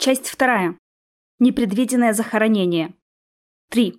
Часть вторая. Непредвиденное захоронение. 3.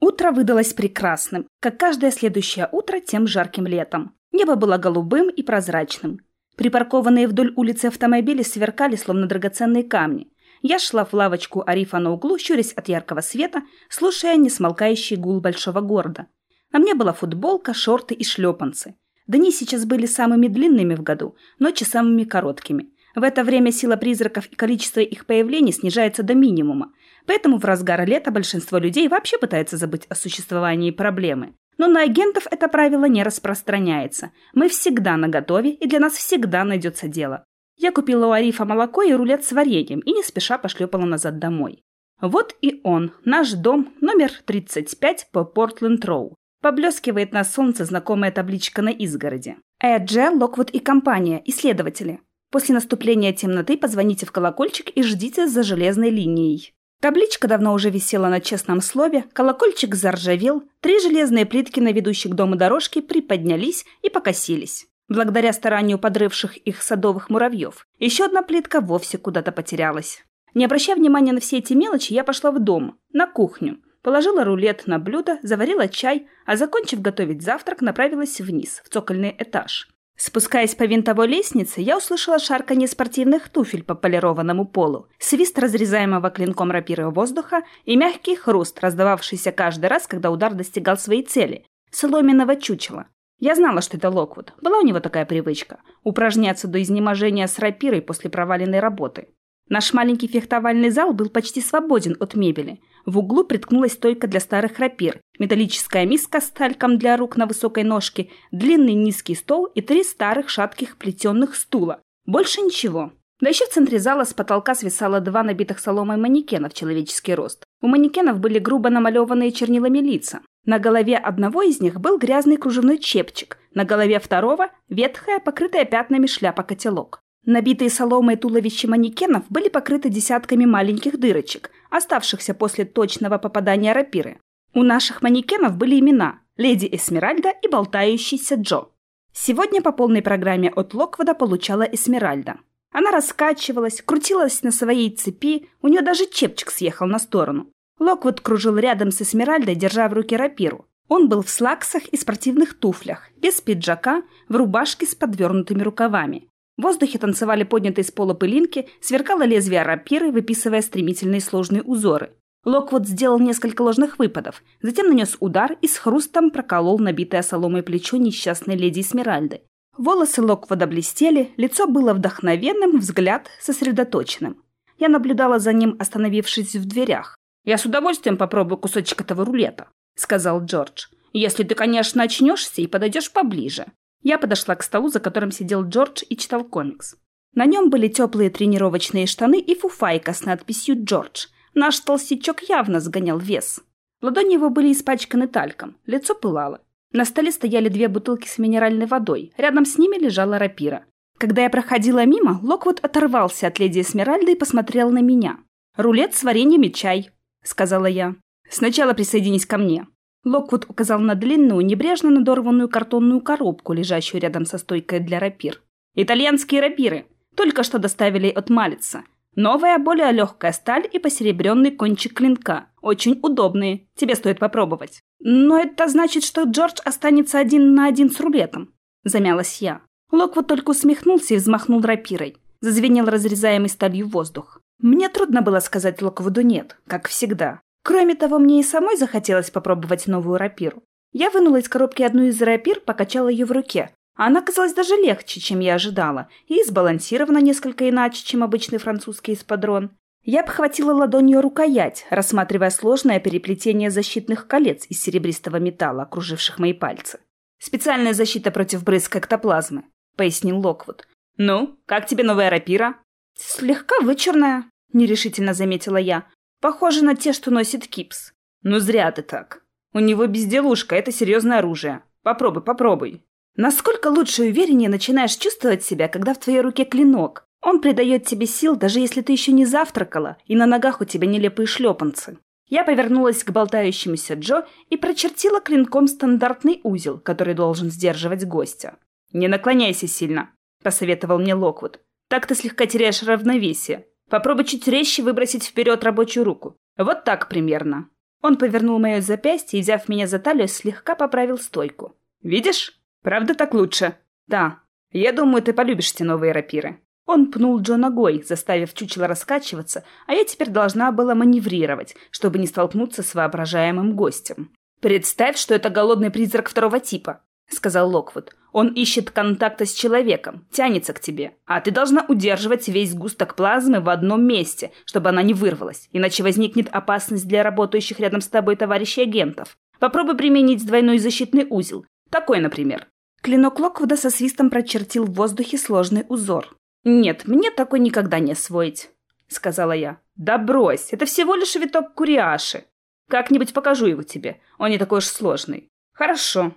Утро выдалось прекрасным, как каждое следующее утро тем жарким летом. Небо было голубым и прозрачным. Припаркованные вдоль улицы автомобили сверкали, словно драгоценные камни. Я шла в лавочку Арифа на углу, щурясь от яркого света, слушая несмолкающий гул большого города. На мне была футболка, шорты и шлепанцы. Дни сейчас были самыми длинными в году, ночи самыми короткими. В это время сила призраков и количество их появлений снижается до минимума, поэтому в разгар лета большинство людей вообще пытается забыть о существовании проблемы. Но на агентов это правило не распространяется. Мы всегда наготове, и для нас всегда найдется дело. Я купила у Арифа молоко и рулет с вареньем и не спеша пошлепала назад домой. Вот и он, наш дом, номер 35 по Портленд-Роу. Поблескивает на солнце знакомая табличка на изгороде. Эдже, Локвуд и компания, исследователи. После наступления темноты позвоните в колокольчик и ждите за железной линией. Табличка давно уже висела на честном слове, колокольчик заржавел, три железные плитки на ведущей к дому дорожке приподнялись и покосились. Благодаря старанию подрывших их садовых муравьев, еще одна плитка вовсе куда-то потерялась. Не обращая внимания на все эти мелочи, я пошла в дом, на кухню, положила рулет на блюдо, заварила чай, а закончив готовить завтрак, направилась вниз, в цокольный этаж. Спускаясь по винтовой лестнице, я услышала шарканье спортивных туфель по полированному полу, свист разрезаемого клинком рапиры воздуха и мягкий хруст, раздававшийся каждый раз, когда удар достигал своей цели – соломенного чучела. Я знала, что это Локвуд. Была у него такая привычка – упражняться до изнеможения с рапирой после проваленной работы. Наш маленький фехтовальный зал был почти свободен от мебели. В углу приткнулась стойка для старых рапир, металлическая миска с тальком для рук на высокой ножке, длинный низкий стол и три старых шатких плетенных стула. Больше ничего. Да еще в центре зала с потолка свисало два набитых соломой манекена в человеческий рост. У манекенов были грубо намалеванные чернилами лица. На голове одного из них был грязный кружевной чепчик, на голове второго – ветхая, покрытая пятнами шляпа-котелок. Набитые соломой туловища манекенов были покрыты десятками маленьких дырочек, оставшихся после точного попадания рапиры. У наших манекенов были имена – Леди Эсмеральда и болтающийся Джо. Сегодня по полной программе от Локвода получала Эсмеральда. Она раскачивалась, крутилась на своей цепи, у нее даже чепчик съехал на сторону. Локвуд кружил рядом с Эсмеральдой, держа в руке рапиру. Он был в слаксах и спортивных туфлях, без пиджака, в рубашке с подвернутыми рукавами. В воздухе танцевали поднятые с пола пылинки, сверкало лезвие рапиры, выписывая стремительные сложные узоры. Локвуд сделал несколько ложных выпадов, затем нанес удар и с хрустом проколол набитое соломой плечо несчастной леди Смиральды. Волосы Локвуда блестели, лицо было вдохновенным, взгляд сосредоточенным. Я наблюдала за ним, остановившись в дверях. «Я с удовольствием попробую кусочек этого рулета», — сказал Джордж. «Если ты, конечно, очнешься и подойдешь поближе. Я подошла к столу, за которым сидел Джордж и читал комикс. На нем были теплые тренировочные штаны и фуфайка с надписью «Джордж». Наш толстячок явно сгонял вес. Ладони его были испачканы тальком, лицо пылало. На столе стояли две бутылки с минеральной водой, рядом с ними лежала рапира. Когда я проходила мимо, Локвуд оторвался от леди Эсмеральды и посмотрел на меня. «Рулет с вареньем и чай», — сказала я. «Сначала присоединись ко мне». Локвуд указал на длинную, небрежно надорванную картонную коробку, лежащую рядом со стойкой для рапир. «Итальянские рапиры. Только что доставили от Малица. Новая, более легкая сталь и посеребренный кончик клинка. Очень удобные. Тебе стоит попробовать». «Но это значит, что Джордж останется один на один с рулетом», — замялась я. Локвуд только усмехнулся и взмахнул рапирой. Зазвенел разрезаемый сталью воздух. Мне трудно было сказать Локвуду «нет», как всегда. Кроме того, мне и самой захотелось попробовать новую рапиру. Я вынула из коробки одну из рапир, покачала ее в руке. Она казалась даже легче, чем я ожидала, и сбалансирована несколько иначе, чем обычный французский эспадрон. Я обхватила ладонью рукоять, рассматривая сложное переплетение защитных колец из серебристого металла, окруживших мои пальцы. «Специальная защита против брызг эктоплазмы», — пояснил Локвуд. «Ну, как тебе новая рапира?» «Слегка вычурная», — нерешительно заметила я. Похоже на те, что носит Кипс. Ну зря ты так. У него безделушка, это серьезное оружие. Попробуй, попробуй. Насколько лучше и увереннее начинаешь чувствовать себя, когда в твоей руке клинок. Он придает тебе сил, даже если ты еще не завтракала, и на ногах у тебя нелепые шлепанцы. Я повернулась к болтающемуся Джо и прочертила клинком стандартный узел, который должен сдерживать гостя. «Не наклоняйся сильно», — посоветовал мне Локвуд. «Так ты слегка теряешь равновесие. Попробуй чуть резче выбросить вперед рабочую руку. Вот так примерно. Он повернул мое запястье и, взяв меня за талию, слегка поправил стойку. Видишь? Правда так лучше? Да. Я думаю, ты полюбишь эти новые рапиры. Он пнул Джо ногой, заставив чучело раскачиваться, а я теперь должна была маневрировать, чтобы не столкнуться с воображаемым гостем. «Представь, что это голодный призрак второго типа», — сказал Локвуд. «Он ищет контакта с человеком, тянется к тебе, а ты должна удерживать весь сгусток плазмы в одном месте, чтобы она не вырвалась, иначе возникнет опасность для работающих рядом с тобой товарищей агентов. Попробуй применить двойной защитный узел. Такой, например». Клинок Локвуда со свистом прочертил в воздухе сложный узор. «Нет, мне такой никогда не освоить», — сказала я. «Да брось, это всего лишь виток куриаши. Как-нибудь покажу его тебе, он не такой уж сложный». «Хорошо.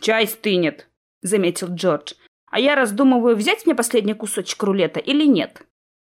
Чай стынет», — заметил Джордж. «А я раздумываю, взять мне последний кусочек рулета или нет».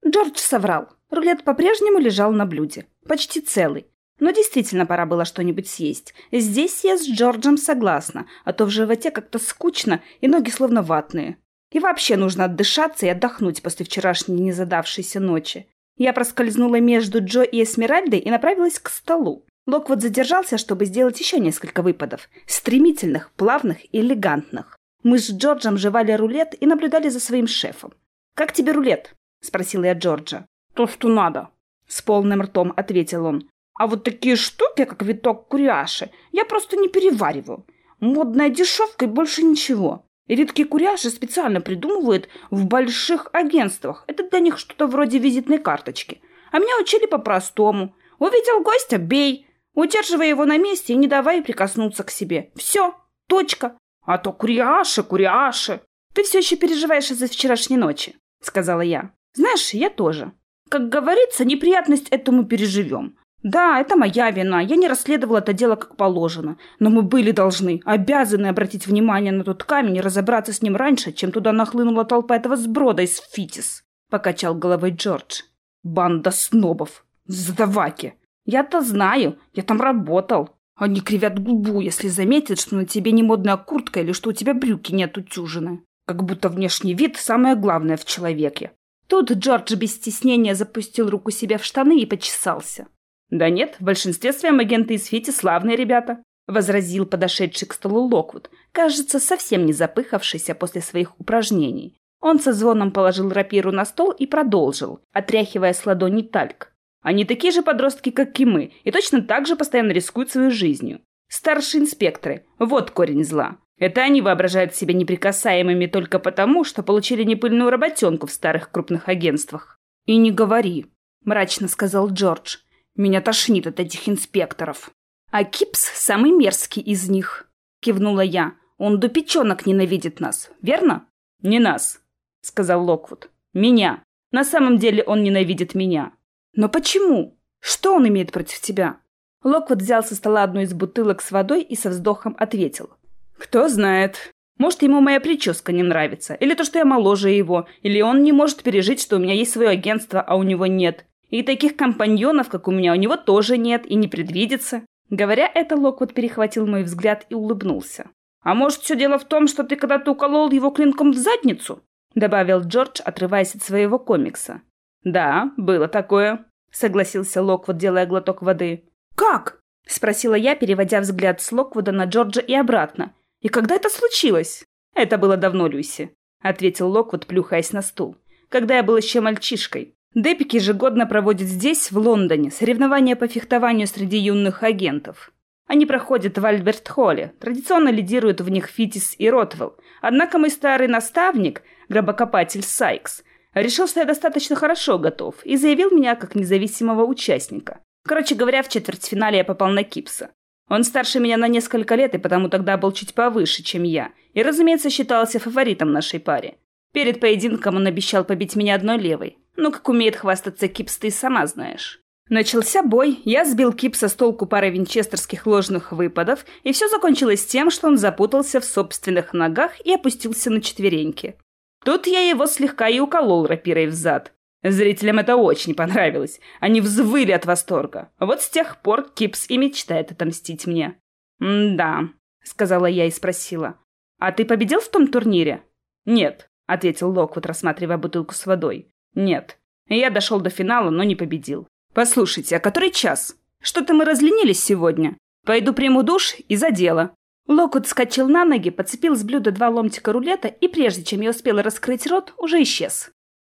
Джордж соврал. Рулет по-прежнему лежал на блюде, почти целый. Но действительно пора было что-нибудь съесть. Здесь я с Джорджем согласна, а то в животе как-то скучно и ноги словно ватные. И вообще нужно отдышаться и отдохнуть после вчерашней незадавшейся ночи. Я проскользнула между Джо и Эсмеральдой и направилась к столу. Локвуд задержался, чтобы сделать еще несколько выпадов. Стремительных, плавных и элегантных. Мы с Джорджем жевали рулет и наблюдали за своим шефом. «Как тебе рулет?» – спросила я Джорджа. «То, что надо», – с полным ртом ответил он. «А вот такие штуки, как виток куряши, я просто не перевариваю. Модная дешевка и больше ничего. Редкие куряши специально придумывают в больших агентствах. Это для них что-то вроде визитной карточки. А меня учили по-простому. Увидел гостя – бей. Удерживай его на месте и не давай прикоснуться к себе. Все. Точка. А то куряши, куряши. Ты все еще переживаешь из-за вчерашней ночи, сказала я. Знаешь, я тоже. Как говорится, неприятность эту мы переживем. Да, это моя вина. Я не расследовала это дело как положено. Но мы были должны, обязаны обратить внимание на тот камень и разобраться с ним раньше, чем туда нахлынула толпа этого сброда из Фитис. Покачал головой Джордж. Банда снобов. Задаваки. Я-то знаю. Я там работал. Они кривят губу, если заметят, что на тебе не модная куртка или что у тебя брюки нет утюжены. Как будто внешний вид самое главное в человеке. Тут Джордж без стеснения запустил руку себе в штаны и почесался. «Да нет, в большинстве своем агенты из Фити славные ребята», — возразил подошедший к столу Локвуд, кажется, совсем не запыхавшийся после своих упражнений. Он со звоном положил рапиру на стол и продолжил, отряхивая с ладони тальк. «Они такие же подростки, как и мы, и точно так же постоянно рискуют свою жизнью. Старшие инспекторы — вот корень зла. Это они воображают себя неприкасаемыми только потому, что получили непыльную работенку в старых крупных агентствах». «И не говори», — мрачно сказал Джордж. Меня тошнит от этих инспекторов. А Кипс самый мерзкий из них, кивнула я. Он до печенок ненавидит нас, верно? Не нас, сказал Локвуд. Меня. На самом деле он ненавидит меня. Но почему? Что он имеет против тебя? Локвуд взял со стола одну из бутылок с водой и со вздохом ответил. Кто знает. Может, ему моя прическа не нравится, или то, что я моложе его, или он не может пережить, что у меня есть свое агентство, а у него нет. И таких компаньонов, как у меня, у него тоже нет и не предвидится. Говоря это, Локвуд перехватил мой взгляд и улыбнулся. «А может, все дело в том, что ты когда-то уколол его клинком в задницу?» Добавил Джордж, отрываясь от своего комикса. «Да, было такое», — согласился Локвуд, делая глоток воды. «Как?» — спросила я, переводя взгляд с Локвуда на Джорджа и обратно. «И когда это случилось?» «Это было давно, Люси», — ответил Локвуд, плюхаясь на стул. «Когда я был еще мальчишкой. Депик ежегодно проводит здесь, в Лондоне, соревнования по фехтованию среди юных агентов. Они проходят в Альберт-Холле, традиционно лидируют в них Фитис и Ротвелл. Однако мой старый наставник, гробокопатель Сайкс, решил, что я достаточно хорошо готов и заявил меня как независимого участника. Короче говоря, в четвертьфинале я попал на Кипса. Он старше меня на несколько лет и потому тогда был чуть повыше, чем я, и, разумеется, считался фаворитом нашей паре. Перед поединком он обещал побить меня одной левой, ну, как умеет хвастаться Кипс, ты сама знаешь. Начался бой, я сбил Кипса с толку парой винчестерских ложных выпадов, и все закончилось тем, что он запутался в собственных ногах и опустился на четвереньки. Тут я его слегка и уколол рапирой в зад. Зрителям это очень понравилось. Они взвыли от восторга. Вот с тех пор Кипс и мечтает отомстить мне. «Да», — сказала я и спросила. «А ты победил в том турнире?» «Нет», — ответил Локвуд, рассматривая бутылку с водой. Нет. Я дошел до финала, но не победил. Послушайте, а который час? Что-то мы разленились сегодня. Пойду приму душ и за дело. Локут скачал на ноги, подцепил с блюда два ломтика рулета и, прежде чем я успела раскрыть рот, уже исчез.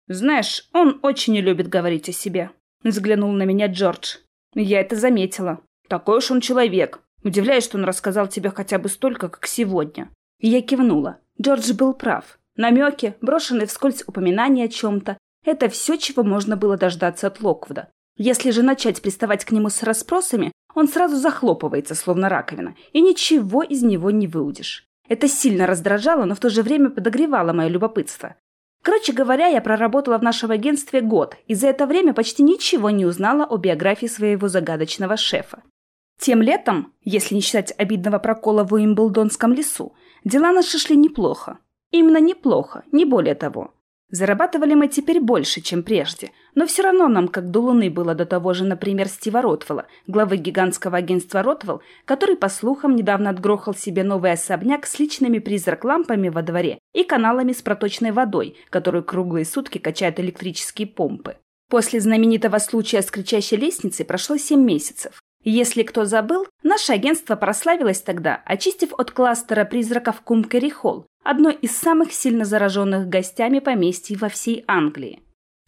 «Знаешь, он очень не любит говорить о себе», — взглянул на меня Джордж. «Я это заметила. Такой уж он человек. Удивляюсь, что он рассказал тебе хотя бы столько, как сегодня». Я кивнула. Джордж был прав. Намеки, брошенные вскользь упоминания о чем-то — это все, чего можно было дождаться от Локвуда. Если же начать приставать к нему с расспросами, он сразу захлопывается, словно раковина, и ничего из него не выудишь. Это сильно раздражало, но в то же время подогревало мое любопытство. Короче говоря, я проработала в нашем агентстве год, и за это время почти ничего не узнала о биографии своего загадочного шефа. Тем летом, если не считать обидного прокола в Уимблдонском лесу, дела наши шли неплохо. Именно неплохо, не более того. Зарабатывали мы теперь больше, чем прежде, но все равно нам как до луны было до того же, например, Стива Ротвелла, главы гигантского агентства Ротвелл, который, по слухам, недавно отгрохал себе новый особняк с личными призрак-лампами во дворе и каналами с проточной водой, которую круглые сутки качают электрические помпы. После знаменитого случая с кричащей лестницей прошло семь месяцев. Если кто забыл, наше агентство прославилось тогда, очистив от кластера призраков Кумкери Холл, одной из самых сильно зараженных гостями поместий во всей Англии.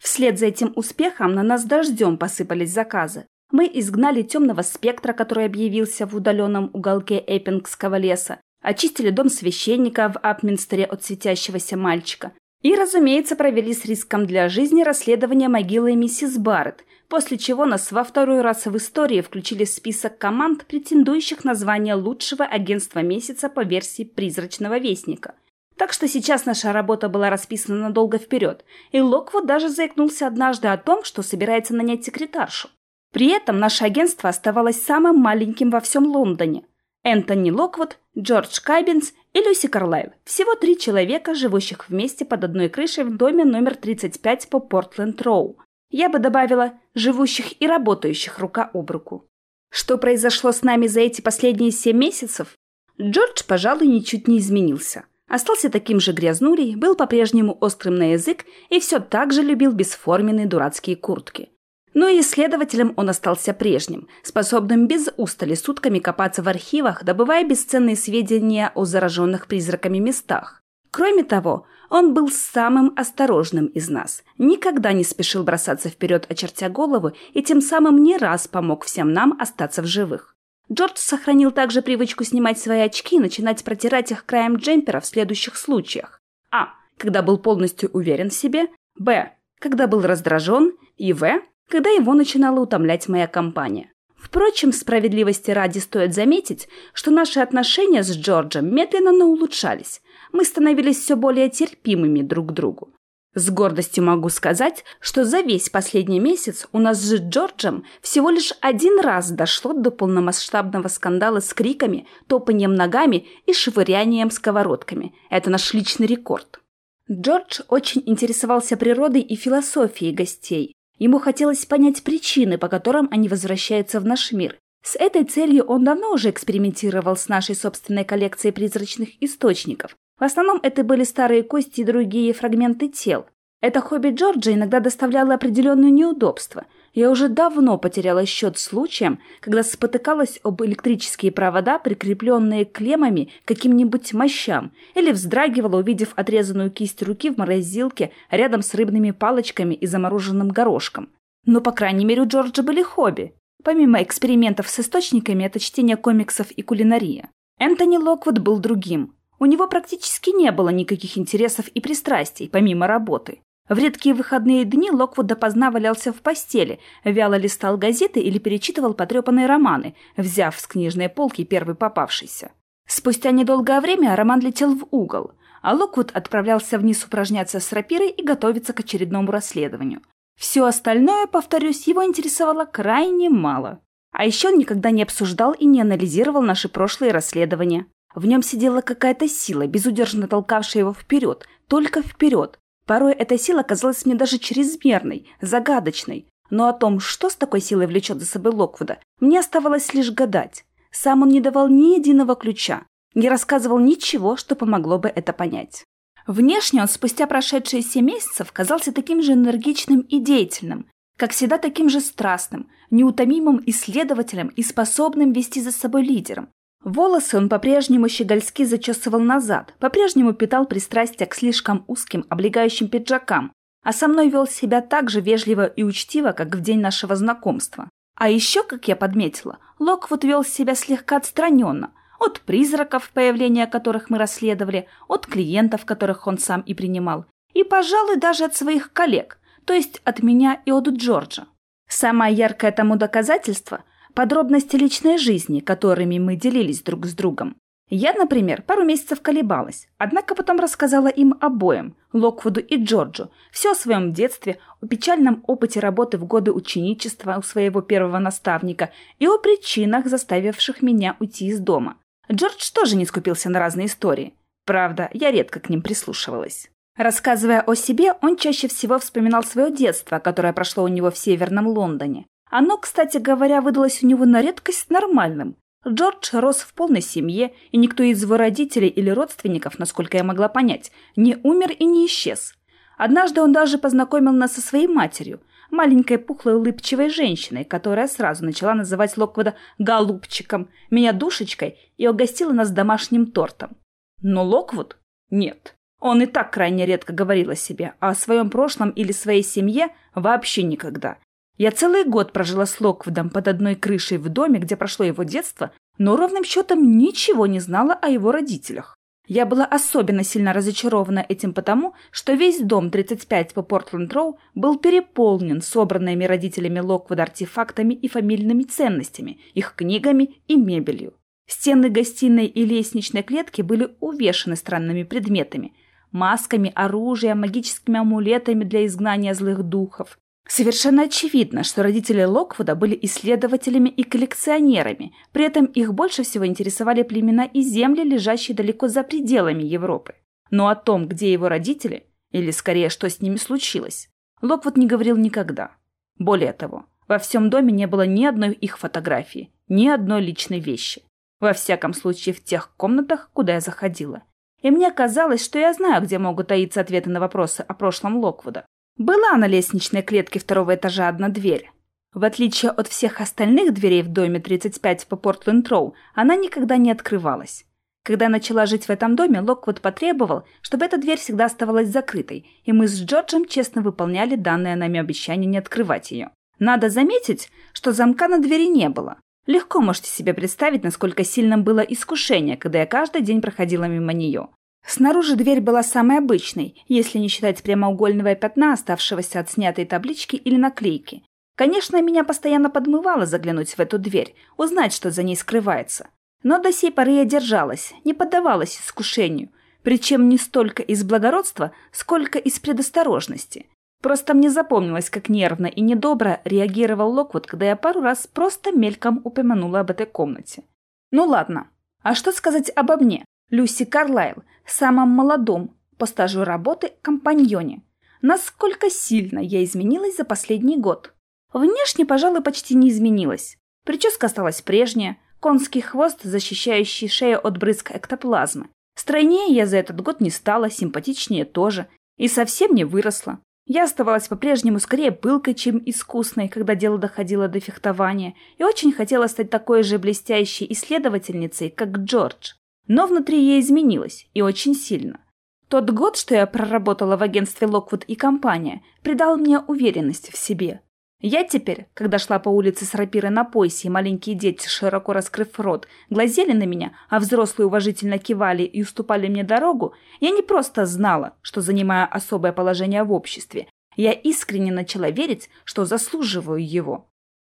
Вслед за этим успехом на нас дождем посыпались заказы. Мы изгнали темного спектра, который объявился в удаленном уголке Эппингского леса, очистили дом священника в Апминстере от светящегося мальчика, и, разумеется, провели с риском для жизни расследование могилы миссис Барретт, после чего нас во второй раз в истории включили в список команд, претендующих на звание лучшего агентства месяца по версии «Призрачного вестника». Так что сейчас наша работа была расписана надолго вперед, и Локвуд даже заикнулся однажды о том, что собирается нанять секретаршу. При этом наше агентство оставалось самым маленьким во всем Лондоне. Энтони Локвуд, Джордж Кайбинс и Люси Карлайл. Всего три человека, живущих вместе под одной крышей в доме номер 35 по Портленд-Роу. Я бы добавила живущих и работающих рука об руку. Что произошло с нами за эти последние семь месяцев? Джордж, пожалуй, ничуть не изменился. Остался таким же грязнурей, был по-прежнему острым на язык и все так же любил бесформенные дурацкие куртки. Но и исследователем он остался прежним, способным без устали сутками копаться в архивах, добывая бесценные сведения о зараженных призраками местах. Кроме того, он был самым осторожным из нас, никогда не спешил бросаться вперед, очертя голову, и тем самым не раз помог всем нам остаться в живых. Джордж сохранил также привычку снимать свои очки и начинать протирать их краем джемпера в следующих случаях. А. Когда был полностью уверен в себе. Б. Когда был раздражен. И В. Когда его начинала утомлять моя компания. Впрочем, справедливости ради стоит заметить, что наши отношения с Джорджем медленно, но улучшались мы становились все более терпимыми друг к другу. С гордостью могу сказать, что за весь последний месяц у нас с Джорджем всего лишь один раз дошло до полномасштабного скандала с криками, топанием ногами и швырянием сковородками. Это наш личный рекорд. Джордж очень интересовался природой и философией гостей. Ему хотелось понять причины, по которым они возвращаются в наш мир. С этой целью он давно уже экспериментировал с нашей собственной коллекцией призрачных источников, в основном это были старые кости и другие фрагменты тел. Это хобби Джорджа иногда доставляло определенные неудобства. Я уже давно потеряла счет случаям, когда спотыкалась об электрические провода, прикрепленные клеммами каким-нибудь мощам, или вздрагивала, увидев отрезанную кисть руки в морозилке рядом с рыбными палочками и замороженным горошком. Но, по крайней мере, у Джорджа были хобби. Помимо экспериментов с источниками, это чтение комиксов и кулинария. Энтони Локвуд был другим. У него практически не было никаких интересов и пристрастий, помимо работы. В редкие выходные дни Локвуд допоздна валялся в постели, вяло листал газеты или перечитывал потрепанные романы, взяв с книжной полки первый попавшийся. Спустя недолгое время роман летел в угол, а Локвуд отправлялся вниз упражняться с рапирой и готовиться к очередному расследованию. Все остальное, повторюсь, его интересовало крайне мало. А еще он никогда не обсуждал и не анализировал наши прошлые расследования. В нем сидела какая-то сила, безудержно толкавшая его вперед, только вперед. Порой эта сила казалась мне даже чрезмерной, загадочной. Но о том, что с такой силой влечет за собой Локвуда, мне оставалось лишь гадать. Сам он не давал ни единого ключа, не рассказывал ничего, что помогло бы это понять. Внешне он спустя прошедшие семь месяцев казался таким же энергичным и деятельным, как всегда таким же страстным, неутомимым исследователем и способным вести за собой лидером. Волосы он по-прежнему щегольски зачесывал назад, по-прежнему питал пристрастие к слишком узким облегающим пиджакам, а со мной вел себя так же вежливо и учтиво, как в день нашего знакомства. А еще, как я подметила, Локвуд вел себя слегка отстраненно, от призраков, появления которых мы расследовали, от клиентов, которых он сам и принимал, и, пожалуй, даже от своих коллег, то есть от меня и от Джорджа. Самое яркое тому доказательство – подробности личной жизни, которыми мы делились друг с другом. Я, например, пару месяцев колебалась, однако потом рассказала им обоим, Локвуду и Джорджу, все о своем детстве, о печальном опыте работы в годы ученичества у своего первого наставника и о причинах, заставивших меня уйти из дома. Джордж тоже не скупился на разные истории. Правда, я редко к ним прислушивалась. Рассказывая о себе, он чаще всего вспоминал свое детство, которое прошло у него в Северном Лондоне. Оно, кстати говоря, выдалось у него на редкость нормальным. Джордж рос в полной семье, и никто из его родителей или родственников, насколько я могла понять, не умер и не исчез. Однажды он даже познакомил нас со своей матерью, маленькой пухлой улыбчивой женщиной, которая сразу начала называть Локвуда «голубчиком», меня душечкой и угостила нас домашним тортом. Но Локвуд? Нет. Он и так крайне редко говорил о себе, а о своем прошлом или своей семье вообще никогда. Я целый год прожила с Локвудом под одной крышей в доме, где прошло его детство, но ровным счетом ничего не знала о его родителях. Я была особенно сильно разочарована этим потому, что весь дом 35 по Портленд-Роу был переполнен собранными родителями Локвуда артефактами и фамильными ценностями, их книгами и мебелью. Стены гостиной и лестничной клетки были увешаны странными предметами – масками, оружием, магическими амулетами для изгнания злых духов, Совершенно очевидно, что родители Локвуда были исследователями и коллекционерами, при этом их больше всего интересовали племена и земли, лежащие далеко за пределами Европы. Но о том, где его родители, или скорее, что с ними случилось, Локвуд не говорил никогда. Более того, во всем доме не было ни одной их фотографии, ни одной личной вещи. Во всяком случае, в тех комнатах, куда я заходила. И мне казалось, что я знаю, где могут таиться ответы на вопросы о прошлом Локвуда. Была на лестничной клетке второго этажа одна дверь. В отличие от всех остальных дверей в доме 35 по Портленд-Роу, она никогда не открывалась. Когда начала жить в этом доме, Локвуд потребовал, чтобы эта дверь всегда оставалась закрытой, и мы с Джорджем честно выполняли данное нами обещание не открывать ее. Надо заметить, что замка на двери не было. Легко можете себе представить, насколько сильным было искушение, когда я каждый день проходила мимо нее. Снаружи дверь была самой обычной, если не считать прямоугольного пятна, оставшегося от снятой таблички или наклейки. Конечно, меня постоянно подмывало заглянуть в эту дверь, узнать, что за ней скрывается. Но до сей поры я держалась, не поддавалась искушению, причем не столько из благородства, сколько из предосторожности. Просто мне запомнилось, как нервно и недобро реагировал Локвуд, когда я пару раз просто мельком упомянула об этой комнате. Ну ладно, а что сказать обо мне? Люси Карлайл, самом молодом по стажу работы компаньоне. Насколько сильно я изменилась за последний год. Внешне, пожалуй, почти не изменилась. Прическа осталась прежняя, конский хвост, защищающий шею от брызг эктоплазмы. Стройнее я за этот год не стала, симпатичнее тоже. И совсем не выросла. Я оставалась по-прежнему скорее пылкой, чем искусной, когда дело доходило до фехтования, и очень хотела стать такой же блестящей исследовательницей, как Джордж. Но внутри я изменилась, и очень сильно. Тот год, что я проработала в агентстве Локвуд и компания, придал мне уверенность в себе. Я теперь, когда шла по улице с рапирой на поясе, и маленькие дети, широко раскрыв рот, глазели на меня, а взрослые уважительно кивали и уступали мне дорогу, я не просто знала, что занимаю особое положение в обществе, я искренне начала верить, что заслуживаю его.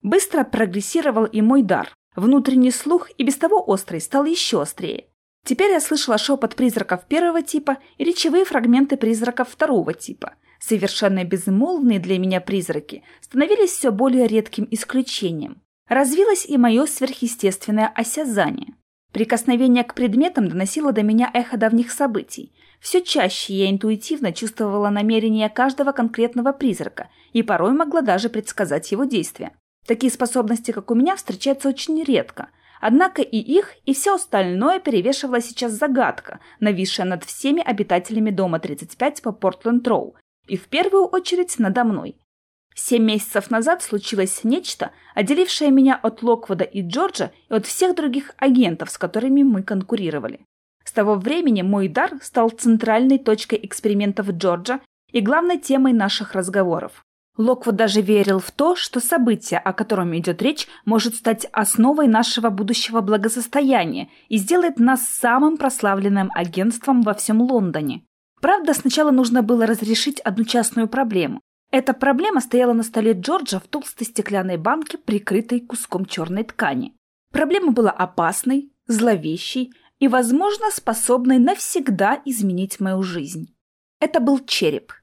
Быстро прогрессировал и мой дар. Внутренний слух и без того острый стал еще острее. Теперь я слышала шепот призраков первого типа и речевые фрагменты призраков второго типа. Совершенно безмолвные для меня призраки становились все более редким исключением. Развилось и мое сверхъестественное осязание. Прикосновение к предметам доносило до меня эхо давних событий. Все чаще я интуитивно чувствовала намерения каждого конкретного призрака и порой могла даже предсказать его действия. Такие способности, как у меня, встречаются очень редко – Однако и их, и все остальное перевешивала сейчас загадка, нависшая над всеми обитателями дома 35 по Портленд-Роу, и в первую очередь надо мной. Семь месяцев назад случилось нечто, отделившее меня от Локвуда и Джорджа и от всех других агентов, с которыми мы конкурировали. С того времени мой дар стал центральной точкой экспериментов Джорджа и главной темой наших разговоров. Локвуд даже верил в то, что событие, о котором идет речь, может стать основой нашего будущего благосостояния и сделает нас самым прославленным агентством во всем Лондоне. Правда, сначала нужно было разрешить одну частную проблему. Эта проблема стояла на столе Джорджа в толстой стеклянной банке, прикрытой куском черной ткани. Проблема была опасной, зловещей и, возможно, способной навсегда изменить мою жизнь. Это был череп –